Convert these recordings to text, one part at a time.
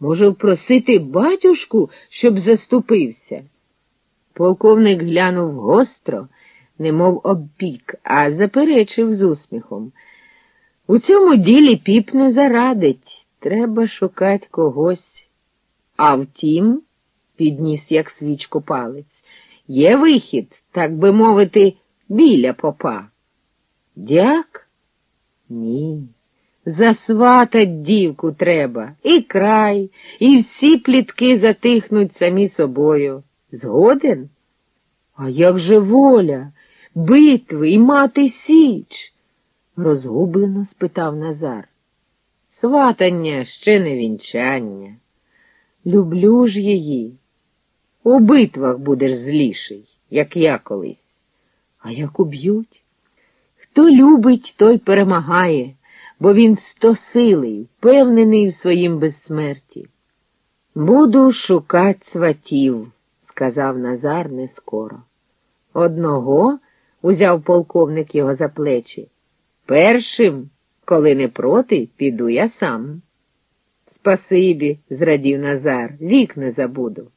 Може, впросити батюшку, щоб заступився? Полковник глянув гостро, немов обпік, а заперечив з усміхом. У цьому ділі піп не зарадить. Треба шукати когось. А втім, підніс, як свічку палець, є вихід, так би мовити, біля попа. Дяк? Ні. Засватать дівку треба, і край, і всі плітки затихнуть самі собою. Згоден? А як же воля, битви і мати січ? розгублено спитав Назар. Сватання ще не вінчання. Люблю ж її. У битвах будеш зліший, як я колись. А як уб'ють? Хто любить, той перемагає, бо він стосилий, впевнений в своїм безсмерті. Буду шукать сватів, сказав Назар не скоро. Одного узяв полковник його за плечі. Першим, коли не проти, піду я сам. Спасибі, зрадів Назар, вік не забуду.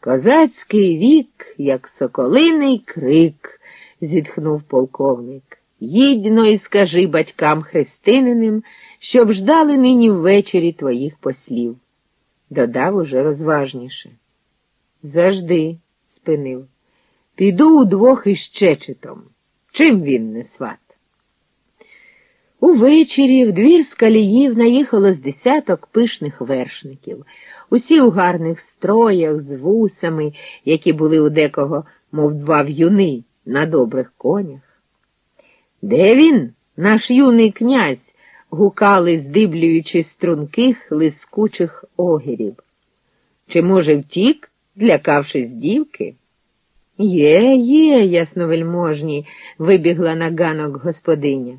Козацький вік, як соколиний крик, зітхнув полковник. Їдьно і скажи батькам христининим, щоб ждали нині ввечері твоїх послів. Додав уже розважніше. Завжди, спинив. Піду удвох із Чечетом. Чим він не сват? Увечері в двір з каліїв наїхало з десяток пишних вершників, усі у гарних строях, з вусами, які були у декого, мов два в'юни, на добрих конях. Де він, наш юний князь? гукали, здиблюючи струнких, лискучих огірів. Чи, може, втік, злякавшись дівки? Є, є, ясновельможні, вибігла на ганок господиня.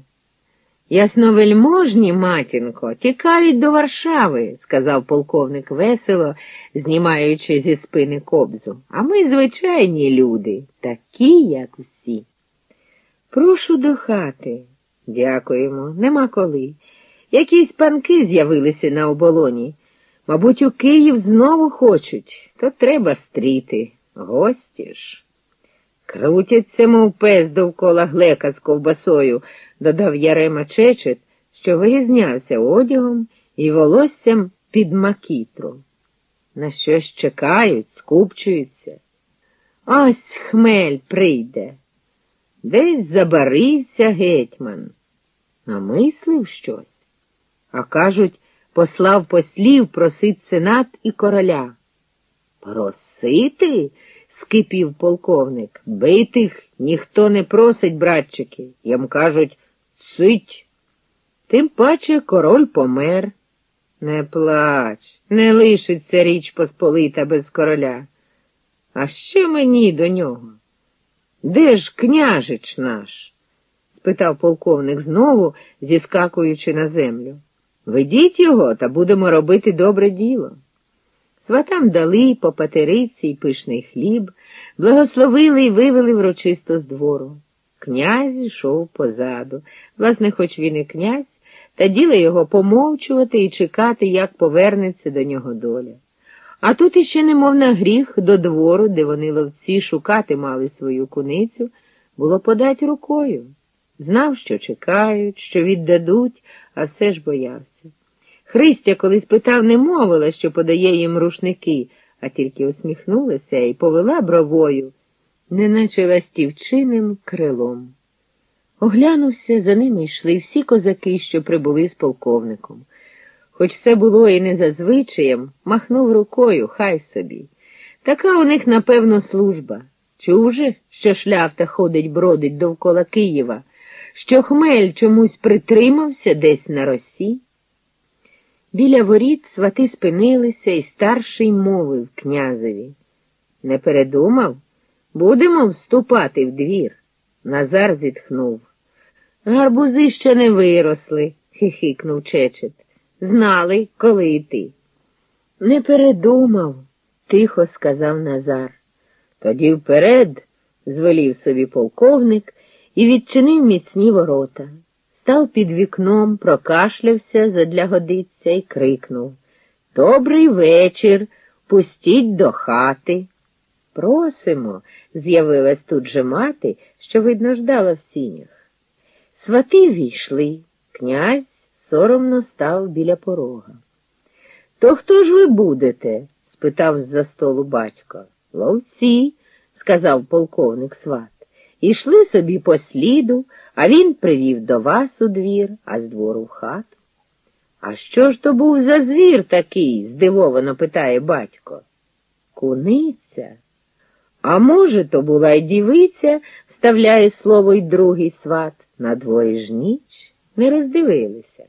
Ясновельможні, матінко, тікають до Варшави, сказав полковник весело, знімаючи зі спини кобзу. А ми звичайні люди, такі, як всі. Прошу до хати. Дякуємо, нема коли. Якісь панки з'явилися на оболоні. Мабуть, у Київ знову хочуть, то треба стріти. Гості ж. Крутяться, мов пес довкола глека з ковбасою, додав Ярема Чечет, що вирізнявся одягом і волоссям під макітру. На щось чекають, скупчуються. Ось хмель прийде. Десь забарився гетьман, намислив щось, а кажуть, послав послів просить сенат і короля. Просити? скипів полковник. Битих ніхто не просить, братчики. Їм кажуть цить. Тим паче король помер. Не плач, не лишиться річ Посполита без короля. А що мені до нього? Де ж княжич наш? спитав полковник знову, зіскакуючи на землю. Ведіть його, та будемо робити добре діло. Сватам дали по патериці й пишний хліб, благословили й вивели врочисто з двору. Князь йшов позаду. Власне, хоч він і князь, та діло його помовчувати і чекати, як повернеться до нього доля. А тут іще, немов на гріх, до двору, де вони ловці шукати мали свою куницю, було подать рукою. Знав, що чекають, що віддадуть, а все ж боявся. Христя колись питав, не мовила, що подає їм рушники, а тільки усміхнулася і повела бровою, неначе ластівчиним крилом. Оглянувся, за ними йшли всі козаки, що прибули з полковником. Хоч це було і не зазвичаєм, махнув рукою, хай собі. Така у них, напевно, служба. Чуже, що шляхта ходить бродить довкола Києва, що хмель чомусь притримався десь на росі. Біля воріт свати спинилися, і старший мовив князеві. Не передумав? Будемо вступати в двір. Назар зітхнув. Гарбузи ще не виросли, хихикнув Чечет. Знали, коли йти. Не передумав, тихо сказав Назар. Тоді вперед, звелів собі полковник і відчинив міцні ворота. Став під вікном, прокашлявся задля годиця і крикнув Добрий вечір. Пустіть до хати. Просимо, з'явилась тут же мати, що, видно, ждала в сінях. Свати війшли, князь соромно став біля порога. То хто ж ви будете? спитав з-за столу батько. Ловці, сказав полковник сват. Ішли собі по сліду, а він привів до вас у двір, а з двору в хату. А що ж то був за звір такий? здивовано питає батько. Куниця. А може, то була й дівиця, вставляє слово й другий сват. На дворі ж ніч не роздивилися.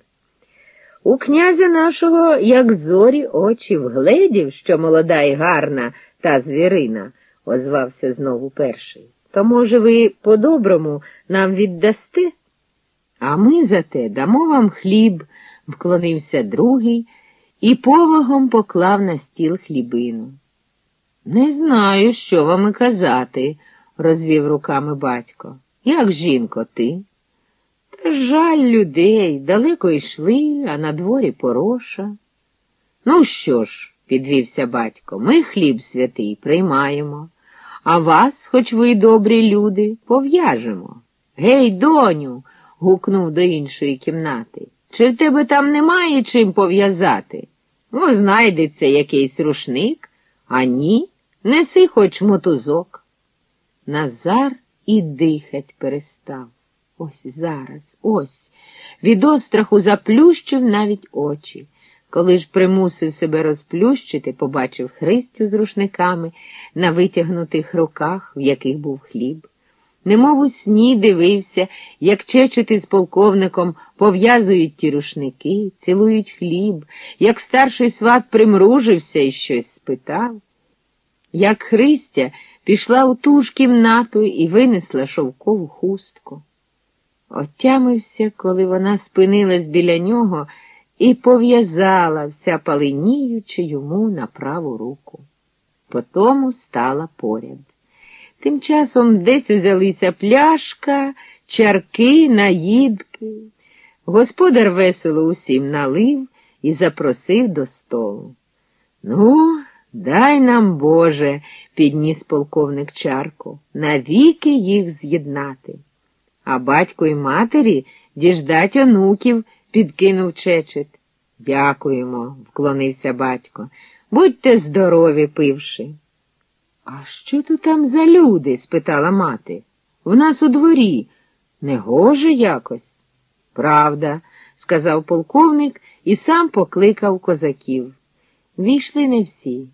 У князя нашого, як зорі, очі вгледів, що молода й гарна та звірина, озвався знову перший. То, може, ви по-доброму нам віддасте? А ми за те дамо вам хліб, вклонився другий і повагом поклав на стіл хлібину. Не знаю, що вам і казати, розвів руками батько. Як жінко, ти? Жаль людей, далеко йшли, а на дворі пороша. Ну що ж, підвівся батько, ми хліб святий приймаємо, а вас, хоч ви добрі люди, пов'яжемо. Гей, доню, гукнув до іншої кімнати. Чи в тебе там немає чим пов'язати? Ну, знайдеться якийсь рушник, а ні, неси хоч мотузок. Назар і дихать перестав. Ось зараз, ось. Від остраху заплющив навіть очі. Коли ж примусив себе розплющити, побачив Христю з рушниками на витягнутих руках, в яких був хліб. Немов у сні дивився, як чечети з полковником пов'язують ті рушники, цілують хліб, як старший сват примружився і щось спитав. Як Христя пішла у ту ж кімнату і винесла шовкову хустку. Отямився, коли вона спинилась біля нього і пов'язала вся паленіючи йому на праву руку. Потому стала поряд. Тим часом десь узялися пляшка, чарки, наїдки. Господар весело усім налив і запросив до столу. Ну, дай нам, Боже, підніс полковник чарку, навіки їх з'єднати. А батько й матері діждать онуків, підкинув чечет. Дякуємо, вклонився батько. Будьте здорові, пивши. А що тут там за люди? спитала мати. В нас у дворі. Не гоже якось? Правда, сказав полковник і сам покликав козаків. Війшли не всі.